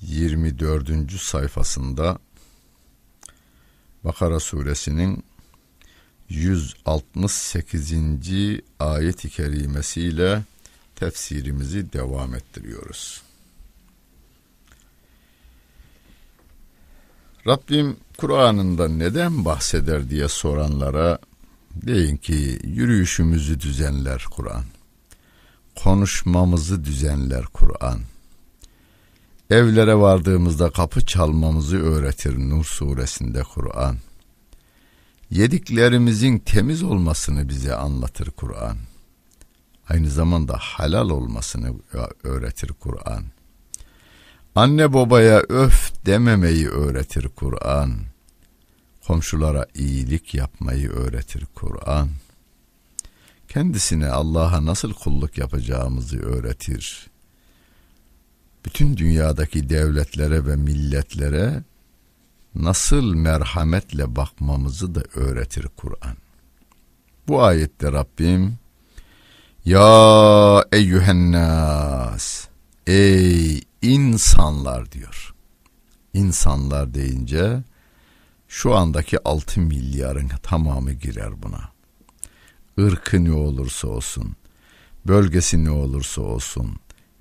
24. sayfasında Bakara suresinin 168. ayet-i kerimesiyle tefsirimizi devam ettiriyoruz. Rabbim Kur'an'ında neden bahseder diye soranlara deyin ki yürüyüşümüzü düzenler Kur'an. Konuşmamızı düzenler Kur'an. Evlere vardığımızda kapı çalmamızı öğretir Nur suresinde Kur'an. Yediklerimizin temiz olmasını bize anlatır Kur'an. Aynı zamanda halal olmasını öğretir Kur'an. Anne babaya öf dememeyi öğretir Kur'an. Komşulara iyilik yapmayı öğretir Kur'an. Kendisine Allah'a nasıl kulluk yapacağımızı öğretir. Bütün dünyadaki devletlere ve milletlere nasıl merhametle bakmamızı da öğretir Kur'an. Bu ayette Rabbim Ya eyyühennas Ey insanlar diyor. İnsanlar deyince şu andaki 6 milyarın tamamı girer buna. Irkı ne olursa olsun, bölgesi ne olursa olsun,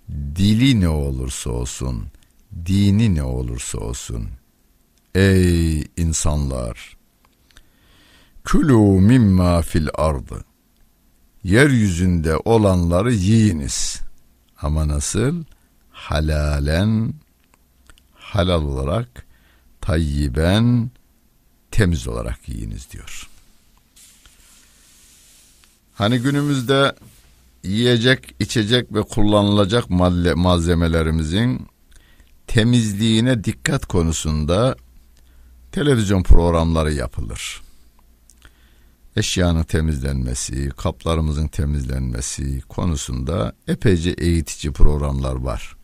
dili ne olursa olsun, dini ne olursa olsun. Ey insanlar! Külü mimma fil ardı. Yeryüzünde olanları yiyiniz. Ama nasıl? Halalen, halal olarak, tayyiben, temiz olarak yiyiniz diyor. Hani günümüzde yiyecek, içecek ve kullanılacak malzemelerimizin temizliğine dikkat konusunda televizyon programları yapılır. Eşyanın temizlenmesi, kaplarımızın temizlenmesi konusunda epeyce eğitici programlar var.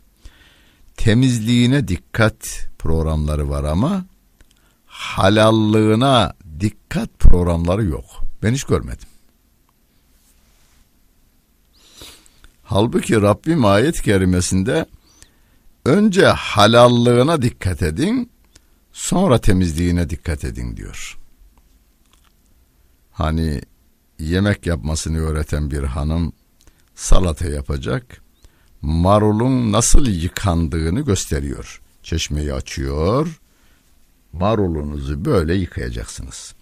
Temizliğine dikkat programları var ama halallığına dikkat programları yok. Ben hiç görmedim. Halbuki Rabbim ayet kerimesinde önce halallığına dikkat edin, sonra temizliğine dikkat edin diyor. Hani yemek yapmasını öğreten bir hanım salata yapacak, marulun nasıl yıkandığını gösteriyor. Çeşmeyi açıyor, marulunuzu böyle yıkayacaksınız.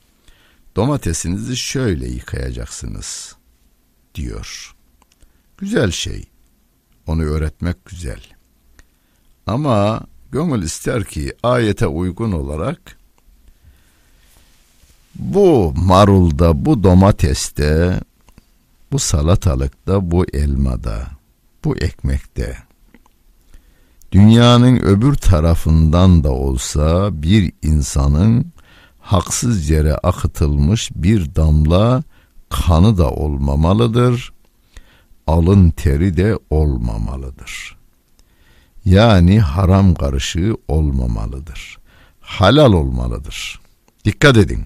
Domatesinizi şöyle yıkayacaksınız diyor. Güzel şey. Onu öğretmek güzel. Ama gönül ister ki ayete uygun olarak bu marulda, bu domateste, bu salatalıkta, bu elmada, bu ekmekte dünyanın öbür tarafından da olsa bir insanın haksız yere akıtılmış bir damla kanı da olmamalıdır alın teri de olmamalıdır. Yani haram karışığı olmamalıdır. Halal olmalıdır. Dikkat edin.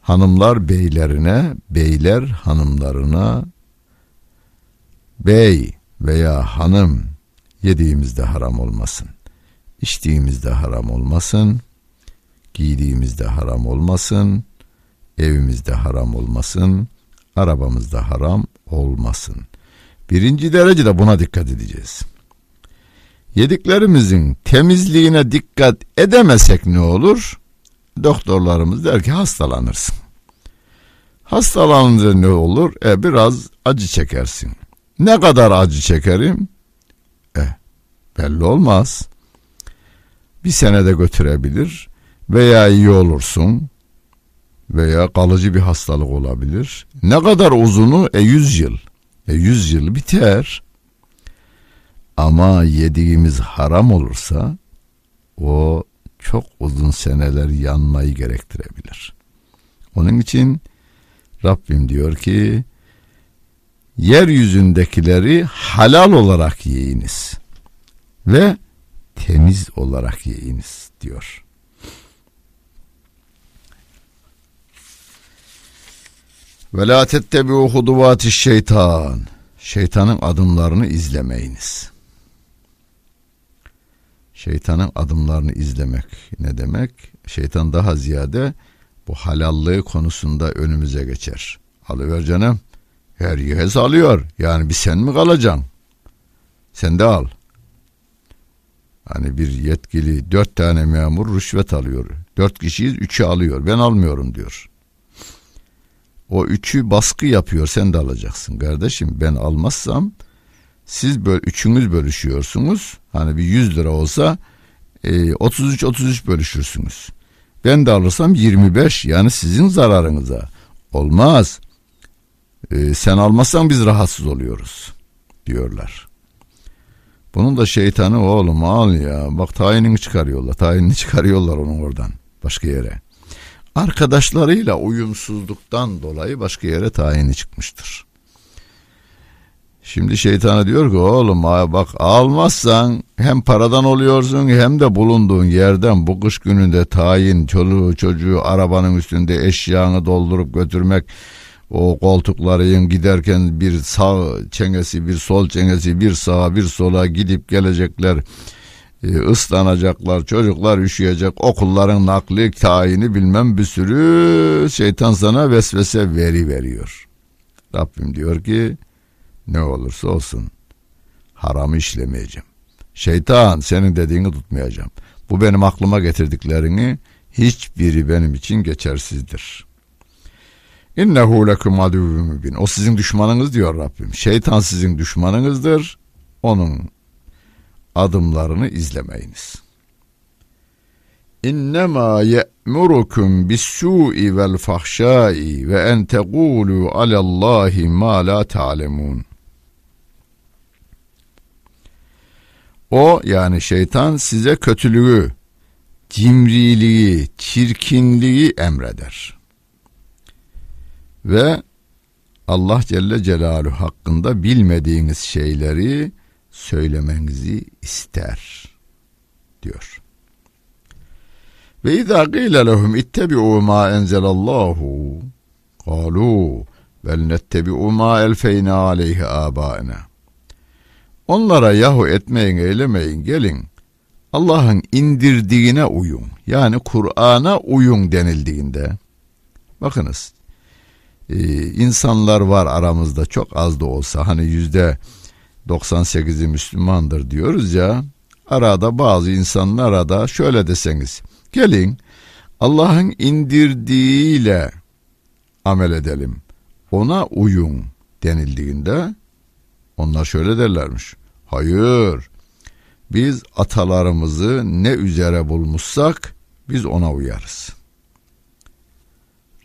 Hanımlar beylerine, beyler hanımlarına bey veya hanım yediğimizde haram olmasın. İçtiğimizde haram olmasın. Giydiğimizde haram olmasın. Evimizde haram olmasın arabamızda haram olmasın. Birinci derecede buna dikkat edeceğiz. Yediklerimizin temizliğine dikkat edemesek ne olur? Doktorlarımız der ki hastalanırsın. Hastalanınca ne olur? E biraz acı çekersin. Ne kadar acı çekerim? E belli olmaz. Bir senede götürebilir veya iyi olursun veya kalıcı bir hastalık olabilir. Ne kadar uzunu? E 100 yıl. E 100 yıl biter. Ama yediğimiz haram olursa o çok uzun seneler yanmayı gerektirebilir. Onun için Rabbim diyor ki yeryüzündekileri halal olarak yiyiniz ve temiz olarak yiyiniz diyor. Ve la tettebi'u huduvati şeytan. Şeytanın adımlarını izlemeyiniz. Şeytanın adımlarını izlemek ne demek? Şeytan daha ziyade bu halallığı konusunda önümüze geçer. Alıver canım. Her yez alıyor. Yani bir sen mi kalacaksın? Sen de al. Hani bir yetkili dört tane memur rüşvet alıyor. Dört kişiyiz üçü alıyor. Ben almıyorum diyor. O üçü baskı yapıyor sen de alacaksın kardeşim. Ben almazsam siz böyle üçünüz bölüşüyorsunuz. Hani bir yüz lira olsa e, 33 33 bölüşürsünüz. Ben de alırsam 25 yani sizin zararınıza. Olmaz. E, sen almazsan biz rahatsız oluyoruz diyorlar. Bunun da şeytanı oğlum al ya. Bak tayinini çıkarıyorlar. Tayinini çıkarıyorlar onun oradan başka yere. Arkadaşlarıyla uyumsuzluktan dolayı başka yere tayini çıkmıştır. Şimdi şeytana diyor ki oğlum bak almazsan hem paradan oluyorsun hem de bulunduğun yerden bu kış gününde tayin çoluğu çocuğu arabanın üstünde eşyanı doldurup götürmek o koltukların giderken bir sağ çengesi bir sol çengesi bir sağa bir sola gidip gelecekler ıslanacaklar çocuklar üşüyecek okulların nakli tayini bilmem bir sürü şeytan sana vesvese veri veriyor. Rabbim diyor ki ne olursa olsun haramı işlemeyeceğim. Şeytan senin dediğini tutmayacağım. Bu benim aklıma getirdiklerini hiçbiri benim için geçersizdir. İnnehu lekum aduvvun mübin. O sizin düşmanınız diyor Rabbim. Şeytan sizin düşmanınızdır. Onun adımlarını izlemeyiniz. İnnemâ ye'murukum bis-sû'i vel fahşâ'i ve en tegûlû alallâhi mâ lâ ta'lemûn. O yani şeytan size kötülüğü, cimriliği, çirkinliği emreder. Ve Allah Celle Celaluhu hakkında bilmediğiniz şeyleri söylemenizi ister diyor. Ve izâ gîle lehum ittebi'û mâ enzelallahu kâlû bel nettebi'û mâ elfeyne aleyhi âbâina. Onlara yahu etmeyin eylemeyin gelin Allah'ın indirdiğine uyun. Yani Kur'an'a uyun denildiğinde bakınız e, insanlar var aramızda çok az da olsa hani yüzde 98'i Müslümandır diyoruz ya arada bazı insanlar da şöyle deseniz gelin Allah'ın indirdiğiyle amel edelim ona uyun denildiğinde onlar şöyle derlermiş hayır biz atalarımızı ne üzere bulmuşsak biz ona uyarız.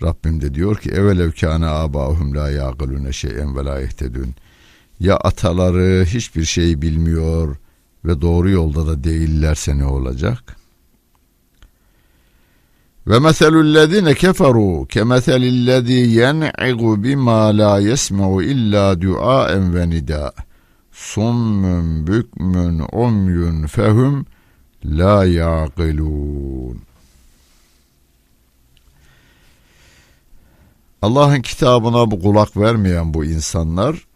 Rabbim de diyor ki evelev kâne âbâhum lâ yâgılûne şeyen ve lâ yehtedûn. Ya ataları hiçbir şey bilmiyor ve doğru yolda da değillerse ne olacak? Ve meselüllezine keferu kemeselillezî yen'igu bima la yesme'u illa duaen ve nida. Summun bükmün umyun fehum la yaqilun. Allah'ın kitabına bu kulak vermeyen bu insanlar,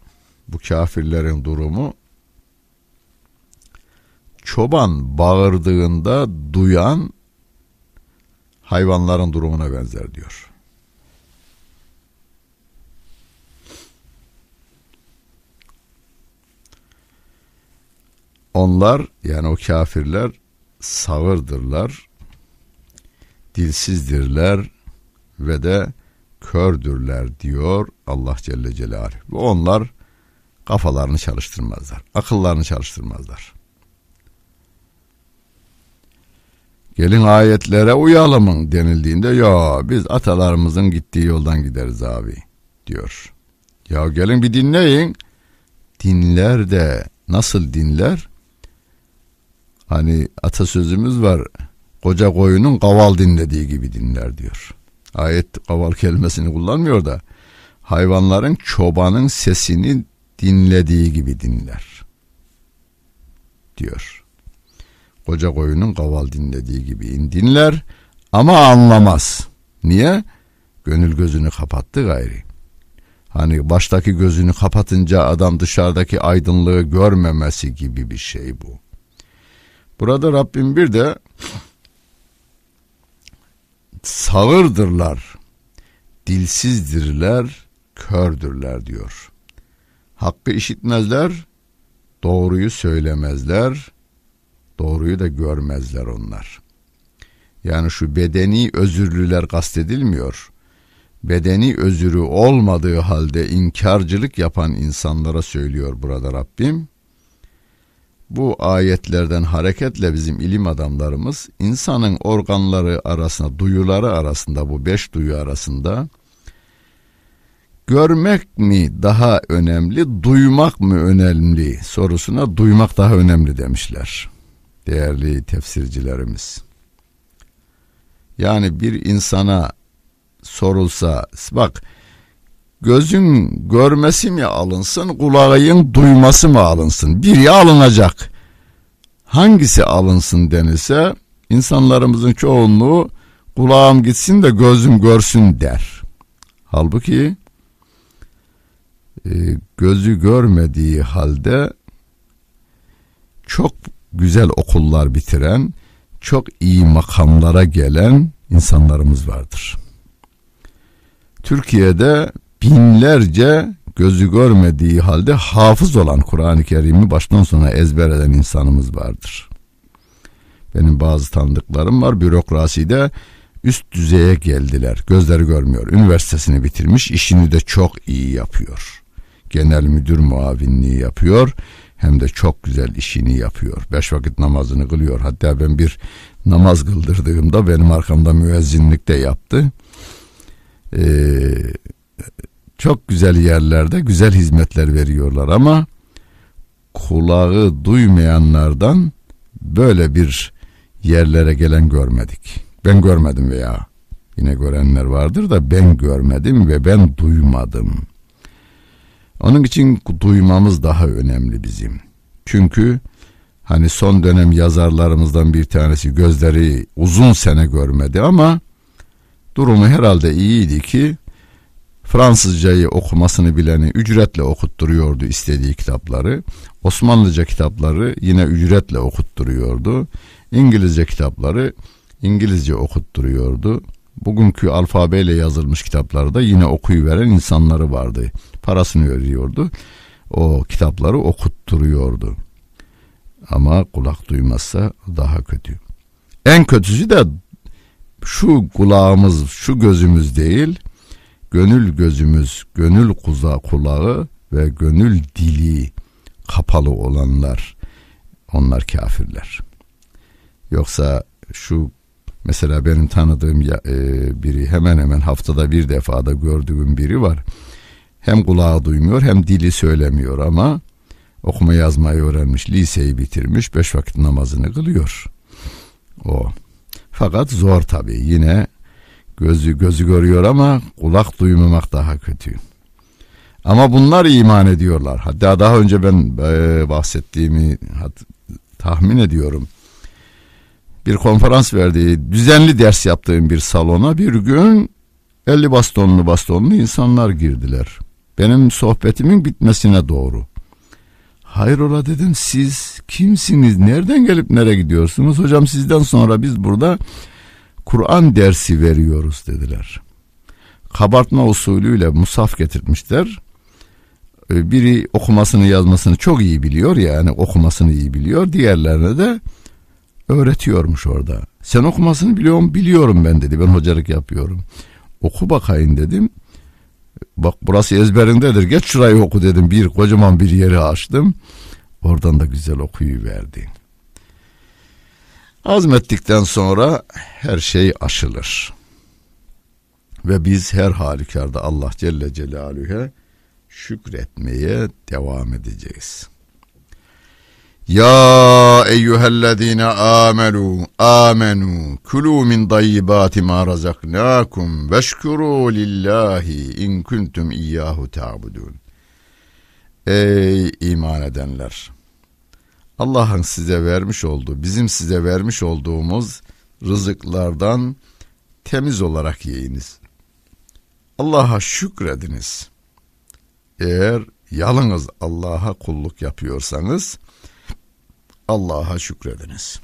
bu kafirlerin durumu çoban bağırdığında duyan hayvanların durumuna benzer diyor. Onlar yani o kafirler sağırdırlar, dilsizdirler ve de kördürler diyor Allah Celle Celaluhu. Onlar kafalarını çalıştırmazlar, akıllarını çalıştırmazlar. Gelin ayetlere uyalım denildiğinde ya biz atalarımızın gittiği yoldan gideriz abi diyor. Ya gelin bir dinleyin. Dinler de nasıl dinler? Hani atasözümüz var. Koca koyunun kaval dinlediği gibi dinler diyor. Ayet kaval kelimesini kullanmıyor da hayvanların çobanın sesini dinlediği gibi dinler diyor. Koca koyunun kaval dinlediği gibi dinler ama anlamaz. Niye? Gönül gözünü kapattı gayri. Hani baştaki gözünü kapatınca adam dışarıdaki aydınlığı görmemesi gibi bir şey bu. Burada Rabbim bir de sağırdırlar, dilsizdirler, kördürler diyor. Hakkı işitmezler, doğruyu söylemezler, doğruyu da görmezler onlar. Yani şu bedeni özürlüler kastedilmiyor. Bedeni özürü olmadığı halde inkarcılık yapan insanlara söylüyor burada Rabbim. Bu ayetlerden hareketle bizim ilim adamlarımız insanın organları arasında, duyuları arasında bu beş duyu arasında görmek mi daha önemli, duymak mı önemli sorusuna duymak daha önemli demişler değerli tefsircilerimiz. Yani bir insana sorulsa bak gözün görmesi mi alınsın kulağın duyması mı alınsın? Biri alınacak. Hangisi alınsın denilse insanlarımızın çoğunluğu kulağım gitsin de gözüm görsün der. Halbuki gözü görmediği halde çok güzel okullar bitiren çok iyi makamlara gelen insanlarımız vardır. Türkiye'de binlerce gözü görmediği halde hafız olan Kur'an-ı Kerim'i baştan sona ezber eden insanımız vardır. Benim bazı tanıdıklarım var bürokraside üst düzeye geldiler. Gözleri görmüyor. Üniversitesini bitirmiş, işini de çok iyi yapıyor. Genel müdür muavinliği yapıyor hem de çok güzel işini yapıyor. Beş vakit namazını kılıyor. Hatta ben bir namaz kıldırdığımda benim arkamda müezzinlik de yaptı. Ee, çok güzel yerlerde güzel hizmetler veriyorlar ama kulağı duymayanlardan böyle bir yerlere gelen görmedik. Ben görmedim veya yine görenler vardır da ben görmedim ve ben duymadım. Onun için duymamız daha önemli bizim. Çünkü hani son dönem yazarlarımızdan bir tanesi gözleri uzun sene görmedi ama durumu herhalde iyiydi ki Fransızcayı okumasını bileni ücretle okutturuyordu istediği kitapları. Osmanlıca kitapları yine ücretle okutturuyordu. İngilizce kitapları İngilizce okutturuyordu. Bugünkü alfabeyle yazılmış kitapları da yine okuyuveren insanları vardı parasını veriyordu. O kitapları okutturuyordu. Ama kulak duymazsa daha kötü. En kötüsü de şu kulağımız, şu gözümüz değil, gönül gözümüz, gönül kuza kulağı ve gönül dili kapalı olanlar, onlar kafirler. Yoksa şu mesela benim tanıdığım ya, e, biri hemen hemen haftada bir defada gördüğüm biri var hem kulağı duymuyor hem dili söylemiyor ama okuma yazmayı öğrenmiş, liseyi bitirmiş, beş vakit namazını kılıyor. O. Fakat zor tabii. Yine gözü gözü görüyor ama kulak duymamak daha kötü. Ama bunlar iman ediyorlar. Hatta daha önce ben e, bahsettiğimi tahmin ediyorum. Bir konferans verdiği, düzenli ders yaptığım bir salona bir gün 50 bastonlu bastonlu insanlar girdiler benim sohbetimin bitmesine doğru. Hayrola dedim siz kimsiniz? Nereden gelip nereye gidiyorsunuz? Hocam sizden sonra biz burada Kur'an dersi veriyoruz dediler. Kabartma usulüyle musaf getirmişler. Ee, biri okumasını yazmasını çok iyi biliyor yani okumasını iyi biliyor. Diğerlerine de öğretiyormuş orada. Sen okumasını biliyor musun? Biliyorum ben dedi. Ben hocalık yapıyorum. Oku bakayım dedim. Bak burası ezberindedir. Geç şurayı oku dedim. Bir kocaman bir yeri açtım. Oradan da güzel okuyu verdi. Azmettikten sonra her şey aşılır. Ve biz her halükarda Allah Celle Celaluhu'ya şükretmeye devam edeceğiz. Ya eyyühellezine amelu amenu kulu min dayyibati ma razaknakum veşkuru lillahi in kuntum iyyahu ta'budun. Ey iman edenler! Allah'ın size vermiş olduğu, bizim size vermiş olduğumuz rızıklardan temiz olarak yiyiniz. Allah'a şükrediniz. Eğer yalnız Allah'a kulluk yapıyorsanız Allah'a şükrediniz.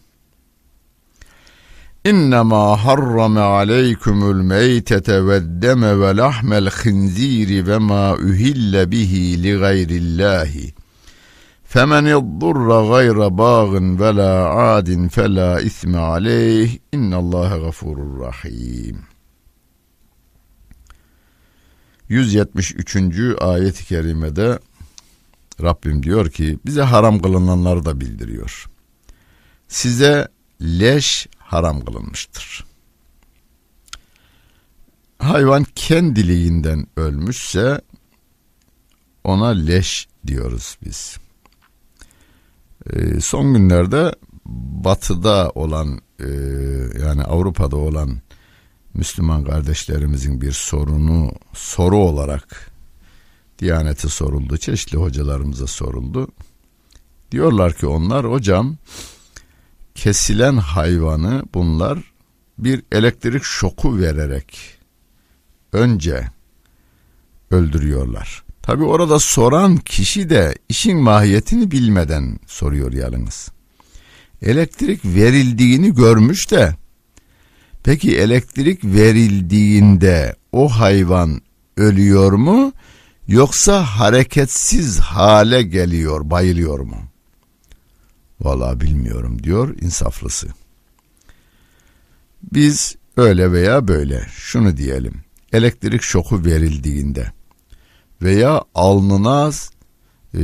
İnnemâ harrame aleykümül meytete ve deme ve lahmel khinziri ve ma uhille bihi li gayrillâhi. فَمَنِ اضْضُرَّ غَيْرَ بَاغٍ وَلَا عَادٍ فَلَا اِثْمَ عَلَيْهِ اِنَّ اللّٰهَ غَفُورٌ رَحِيمٌ 173. ayet-i kerimede Rabbim diyor ki bize haram kılınanları da bildiriyor. Size leş haram kılınmıştır. Hayvan kendiliğinden ölmüşse ona leş diyoruz biz. Ee, son günlerde batıda olan e, yani Avrupa'da olan Müslüman kardeşlerimizin bir sorunu soru olarak Diyanete soruldu, çeşitli hocalarımıza soruldu. Diyorlar ki onlar hocam kesilen hayvanı bunlar bir elektrik şoku vererek önce öldürüyorlar. Tabi orada soran kişi de işin mahiyetini bilmeden soruyor yalnız. Elektrik verildiğini görmüş de peki elektrik verildiğinde o hayvan ölüyor mu yoksa hareketsiz hale geliyor, bayılıyor mu? Vallahi bilmiyorum diyor insaflısı. Biz öyle veya böyle şunu diyelim. Elektrik şoku verildiğinde veya alnına e,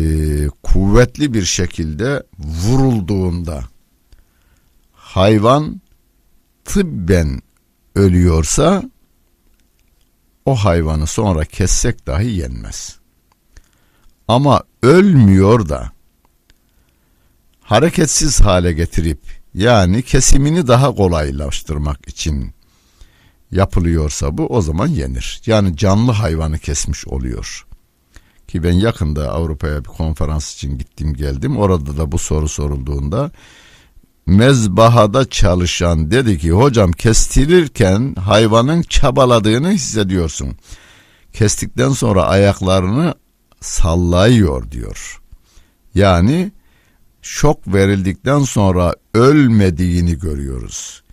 kuvvetli bir şekilde vurulduğunda hayvan tıbben ölüyorsa o hayvanı sonra kessek dahi yenmez. Ama ölmüyor da hareketsiz hale getirip yani kesimini daha kolaylaştırmak için yapılıyorsa bu o zaman yenir. Yani canlı hayvanı kesmiş oluyor. Ki ben yakında Avrupa'ya bir konferans için gittim geldim. Orada da bu soru sorulduğunda mezbahada çalışan dedi ki hocam kestirirken hayvanın çabaladığını hissediyorsun. Kestikten sonra ayaklarını sallayıyor diyor. Yani şok verildikten sonra ölmediğini görüyoruz.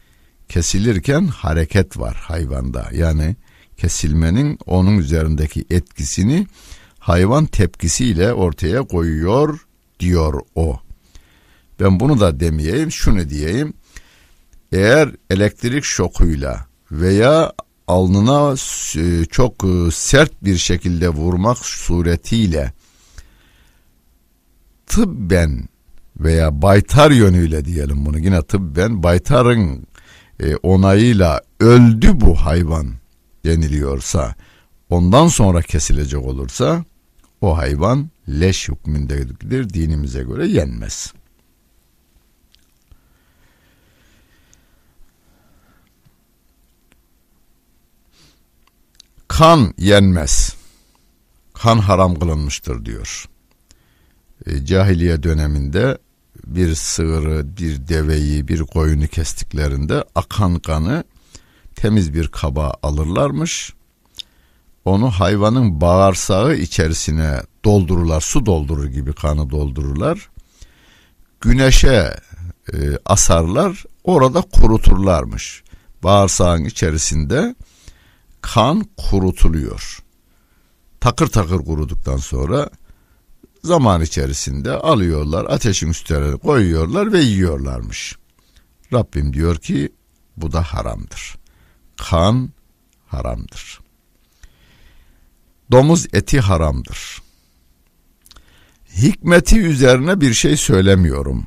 Kesilirken hareket var hayvanda. Yani kesilmenin onun üzerindeki etkisini hayvan tepkisiyle ortaya koyuyor diyor o. Ben bunu da demeyeyim, şunu diyeyim. Eğer elektrik şokuyla veya alnına e, çok e, sert bir şekilde vurmak suretiyle tıbben veya baytar yönüyle diyelim bunu yine tıbben baytarın e, onayıyla öldü bu hayvan deniliyorsa ondan sonra kesilecek olursa o hayvan leş hükmündedir dinimize göre yenmez. Kan yenmez. Kan haram kılınmıştır diyor. E, cahiliye döneminde bir sığırı, bir deveyi, bir koyunu kestiklerinde akan kanı temiz bir kaba alırlarmış. Onu hayvanın bağırsağı içerisine doldururlar, su doldurur gibi kanı doldururlar. Güneşe e, asarlar, orada kuruturlarmış. Bağırsağın içerisinde kan kurutuluyor. Takır takır kuruduktan sonra zaman içerisinde alıyorlar ateşin üstüne koyuyorlar ve yiyorlarmış. Rabbim diyor ki bu da haramdır. Kan haramdır. Domuz eti haramdır. Hikmeti üzerine bir şey söylemiyorum.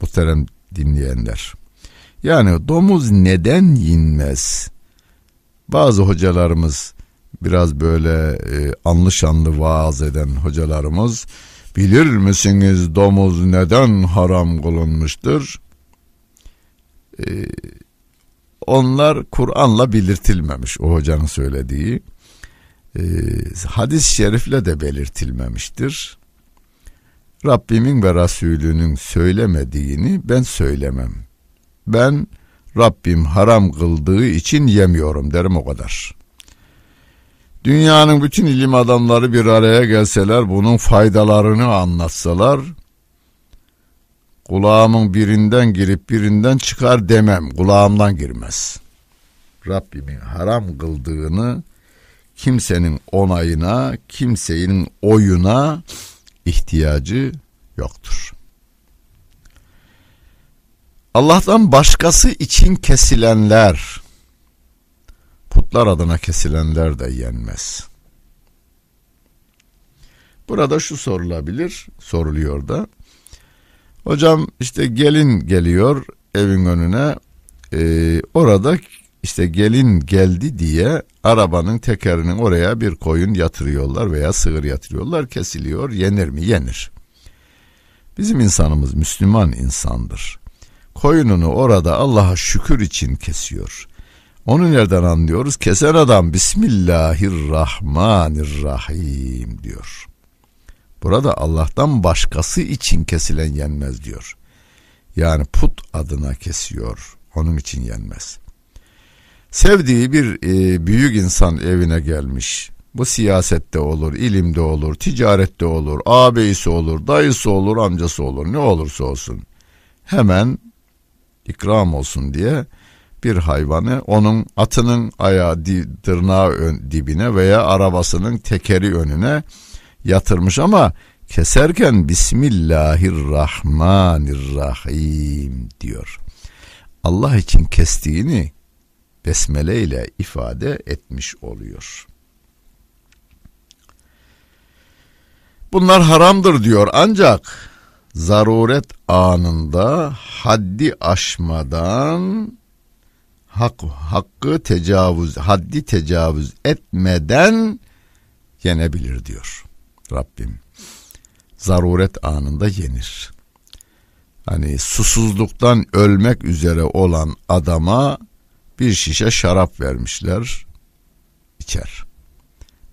Muhterem dinleyenler. Yani domuz neden yenmez? Bazı hocalarımız biraz böyle e, anlı şanlı vaaz eden hocalarımız Bilir misiniz domuz neden haram kılınmıştır? Ee, onlar Kur'an'la belirtilmemiş o hocanın söylediği. Ee, hadis-i şerifle de belirtilmemiştir. Rabbimin ve Resulünün söylemediğini ben söylemem. Ben Rabbim haram kıldığı için yemiyorum derim o kadar. Dünyanın bütün ilim adamları bir araya gelseler bunun faydalarını anlatsalar kulağımın birinden girip birinden çıkar demem. Kulağımdan girmez. Rabbimin haram kıldığını kimsenin onayına, kimsenin oyuna ihtiyacı yoktur. Allah'tan başkası için kesilenler, putlar adına kesilenler de yenmez. Burada şu sorulabilir, soruluyor da. Hocam işte gelin geliyor evin önüne, e, orada işte gelin geldi diye arabanın tekerinin oraya bir koyun yatırıyorlar veya sığır yatırıyorlar kesiliyor yenir mi yenir. Bizim insanımız Müslüman insandır. Koyununu orada Allah'a şükür için kesiyor. Onu nereden anlıyoruz? Kesen adam Bismillahirrahmanirrahim diyor. Burada Allah'tan başkası için kesilen yenmez diyor. Yani put adına kesiyor. Onun için yenmez. Sevdiği bir e, büyük insan evine gelmiş. Bu siyasette olur, ilimde olur, ticarette olur, ağabeyisi olur, dayısı olur, amcası olur, ne olursa olsun. Hemen ikram olsun diye bir hayvanı onun atının ayağı tırnağı ön, dibine veya arabasının tekeri önüne yatırmış ama keserken Bismillahirrahmanirrahim diyor. Allah için kestiğini besmele ile ifade etmiş oluyor. Bunlar haramdır diyor ancak zaruret anında haddi aşmadan hak, hakkı tecavüz, haddi tecavüz etmeden yenebilir diyor Rabbim. Zaruret anında yenir. Hani susuzluktan ölmek üzere olan adama bir şişe şarap vermişler içer.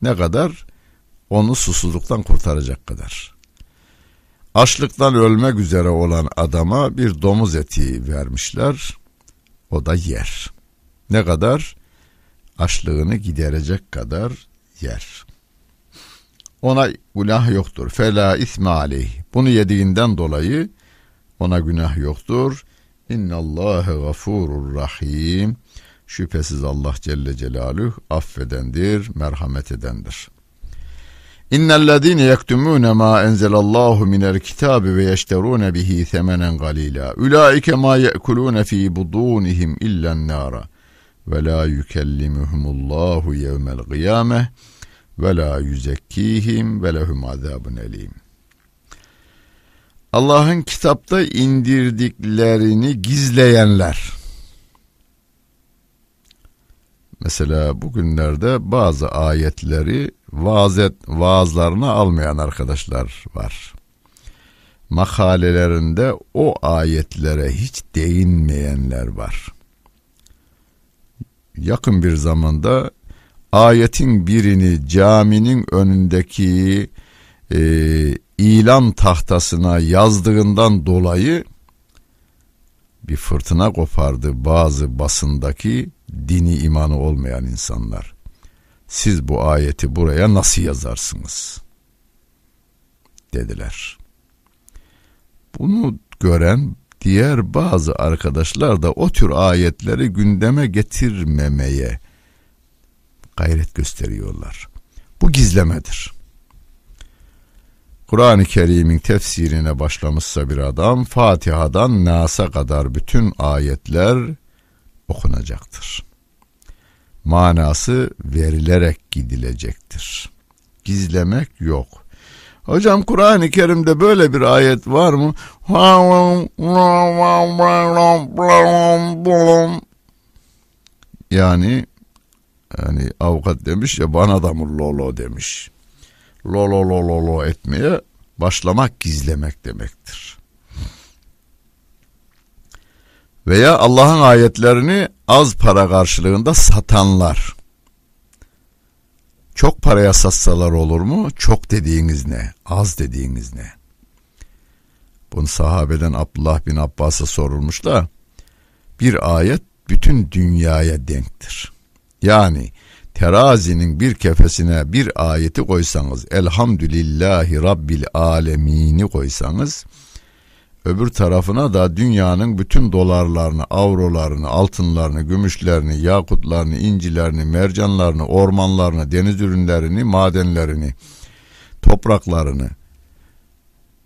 Ne kadar? Onu susuzluktan kurtaracak kadar. Açlıktan ölmek üzere olan adama bir domuz eti vermişler. O da yer. Ne kadar? Açlığını giderecek kadar yer. Ona günah yoktur. Fela isme. Bunu yediğinden dolayı ona günah yoktur. İnnallâhe gafurur rahim. Şüphesiz Allah Celle Celaluhu affedendir, merhamet edendir. İnnellezîne yektumûne mâ enzelallahu minel kitâbi ve yeşterûne bihi semenen galîlâ. Ulaike mâ ye'kulûne fî budûnihim illen nâra. Ve lâ yükellimuhumullahu yevmel kıyâmeh ve lâ yüzekkîhim ve lehum azâbun elîm. Allah'ın kitapta indirdiklerini gizleyenler. Mesela bugünlerde bazı ayetleri vaazet vaazlarına almayan arkadaşlar var. Makalelerinde o ayetlere hiç değinmeyenler var. Yakın bir zamanda ayetin birini caminin önündeki e, ilan tahtasına yazdığından dolayı bir fırtına kopardı bazı basındaki dini imanı olmayan insanlar. Siz bu ayeti buraya nasıl yazarsınız? dediler. Bunu gören diğer bazı arkadaşlar da o tür ayetleri gündeme getirmemeye gayret gösteriyorlar. Bu gizlemedir. Kur'an-ı Kerim'in tefsirine başlamışsa bir adam Fatiha'dan Nas'a kadar bütün ayetler okunacaktır. Manası verilerek gidilecektir. Gizlemek yok. Hocam Kur'an-ı Kerim'de böyle bir ayet var mı? Yani yani avukat demiş ya bana da mı lolo demiş. Lolo lolo lolo etmeye başlamak gizlemek demektir. Veya Allah'ın ayetlerini az para karşılığında satanlar. Çok paraya satsalar olur mu? Çok dediğiniz ne? Az dediğiniz ne? Bunu sahabeden Abdullah bin Abbas'a sorulmuş da bir ayet bütün dünyaya denktir. Yani terazinin bir kefesine bir ayeti koysanız elhamdülillahi rabbil alemini koysanız öbür tarafına da dünyanın bütün dolarlarını, avrolarını, altınlarını, gümüşlerini, yakutlarını, incilerini, mercanlarını, ormanlarını, deniz ürünlerini, madenlerini, topraklarını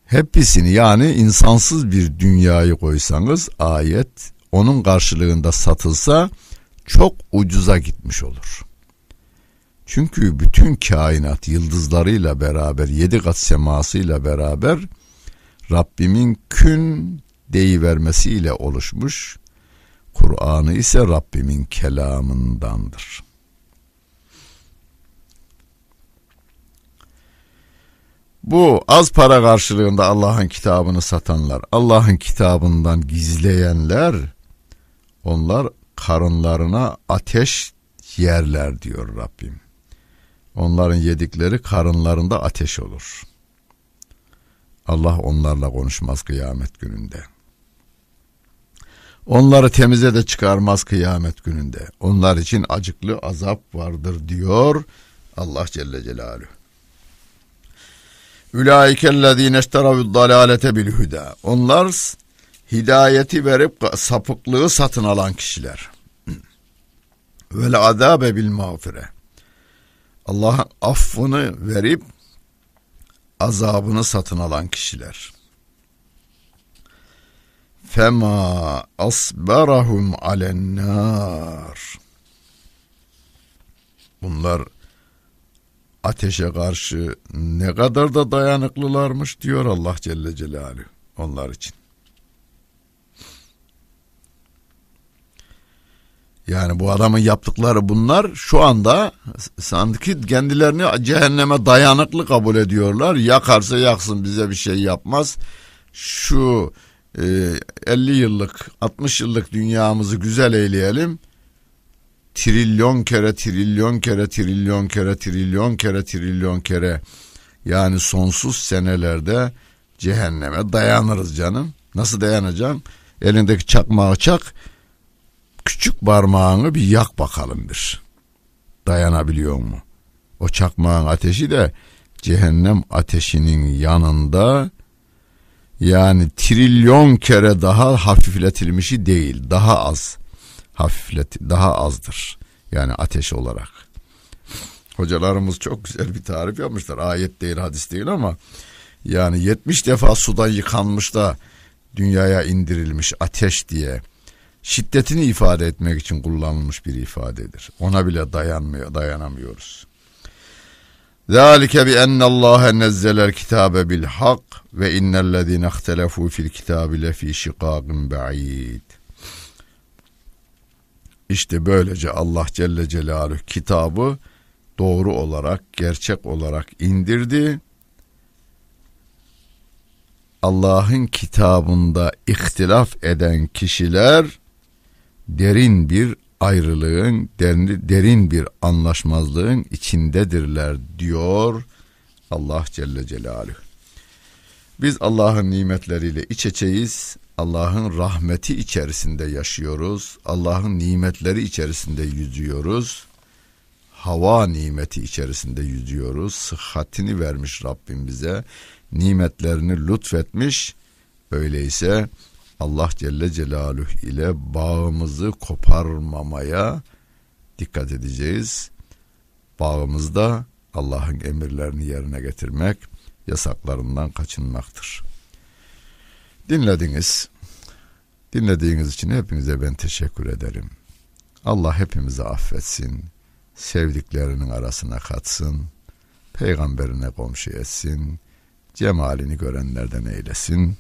hepsini yani insansız bir dünyayı koysanız ayet onun karşılığında satılsa çok ucuza gitmiş olur. Çünkü bütün kainat yıldızlarıyla beraber, yedi kat semasıyla beraber Rabbimin kün deyivermesiyle oluşmuş. Kur'an'ı ise Rabbimin kelamındandır. Bu az para karşılığında Allah'ın kitabını satanlar, Allah'ın kitabından gizleyenler, onlar karınlarına ateş yerler diyor Rabbim. Onların yedikleri karınlarında ateş olur. Allah onlarla konuşmaz kıyamet gününde. Onları temize de çıkarmaz kıyamet gününde. Onlar için acıklı azap vardır diyor Allah Celle Celaluhu. Ülaikellezine işteravu dalalete bil huda. Onlar hidayeti verip sapıklığı satın alan kişiler. Vel azabe bil mağfire. Allah'ın affını verip azabını satın alan kişiler. Fema asbarahum alennar. Bunlar ateşe karşı ne kadar da dayanıklılarmış diyor Allah Celle Celaluhu onlar için. Yani bu adamın yaptıkları bunlar şu anda sanki kendilerini cehenneme dayanıklı kabul ediyorlar. Yakarsa yaksın bize bir şey yapmaz. Şu e, 50 yıllık 60 yıllık dünyamızı güzel eyleyelim. Trilyon kere trilyon kere trilyon kere trilyon kere trilyon kere yani sonsuz senelerde cehenneme dayanırız canım. Nasıl dayanacaksın? Elindeki çakmağı çak küçük parmağını bir yak bakalım bir. Dayanabiliyor mu? O çakmağın ateşi de cehennem ateşinin yanında yani trilyon kere daha hafifletilmişi değil, daha az hafiflet, daha azdır. Yani ateş olarak. Hocalarımız çok güzel bir tarif yapmışlar. Ayet değil, hadis değil ama yani 70 defa sudan yıkanmış da dünyaya indirilmiş ateş diye şiddetini ifade etmek için kullanılmış bir ifadedir. Ona bile dayanmıyor, dayanamıyoruz. Zalike bi enne Allah nezzelel kitabe bil hak ve innellezine ihtelefu fil kitabi lefi şikagin ba'id. İşte böylece Allah Celle Celaluhu kitabı doğru olarak, gerçek olarak indirdi. Allah'ın kitabında ihtilaf eden kişiler derin bir ayrılığın, derin, bir anlaşmazlığın içindedirler diyor Allah Celle Celaluhu. Biz Allah'ın nimetleriyle iç içeyiz. Allah'ın rahmeti içerisinde yaşıyoruz. Allah'ın nimetleri içerisinde yüzüyoruz. Hava nimeti içerisinde yüzüyoruz. Sıhhatini vermiş Rabbim bize. Nimetlerini lütfetmiş. Öyleyse Allah Celle Celaluhu ile bağımızı koparmamaya dikkat edeceğiz. Bağımızda Allah'ın emirlerini yerine getirmek, yasaklarından kaçınmaktır. Dinlediniz. Dinlediğiniz için hepinize ben teşekkür ederim. Allah hepimizi affetsin. Sevdiklerinin arasına katsın. Peygamberine komşu etsin. Cemalini görenlerden eylesin.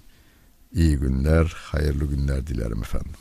İyi günler, hayırlı günler dilerim efendim.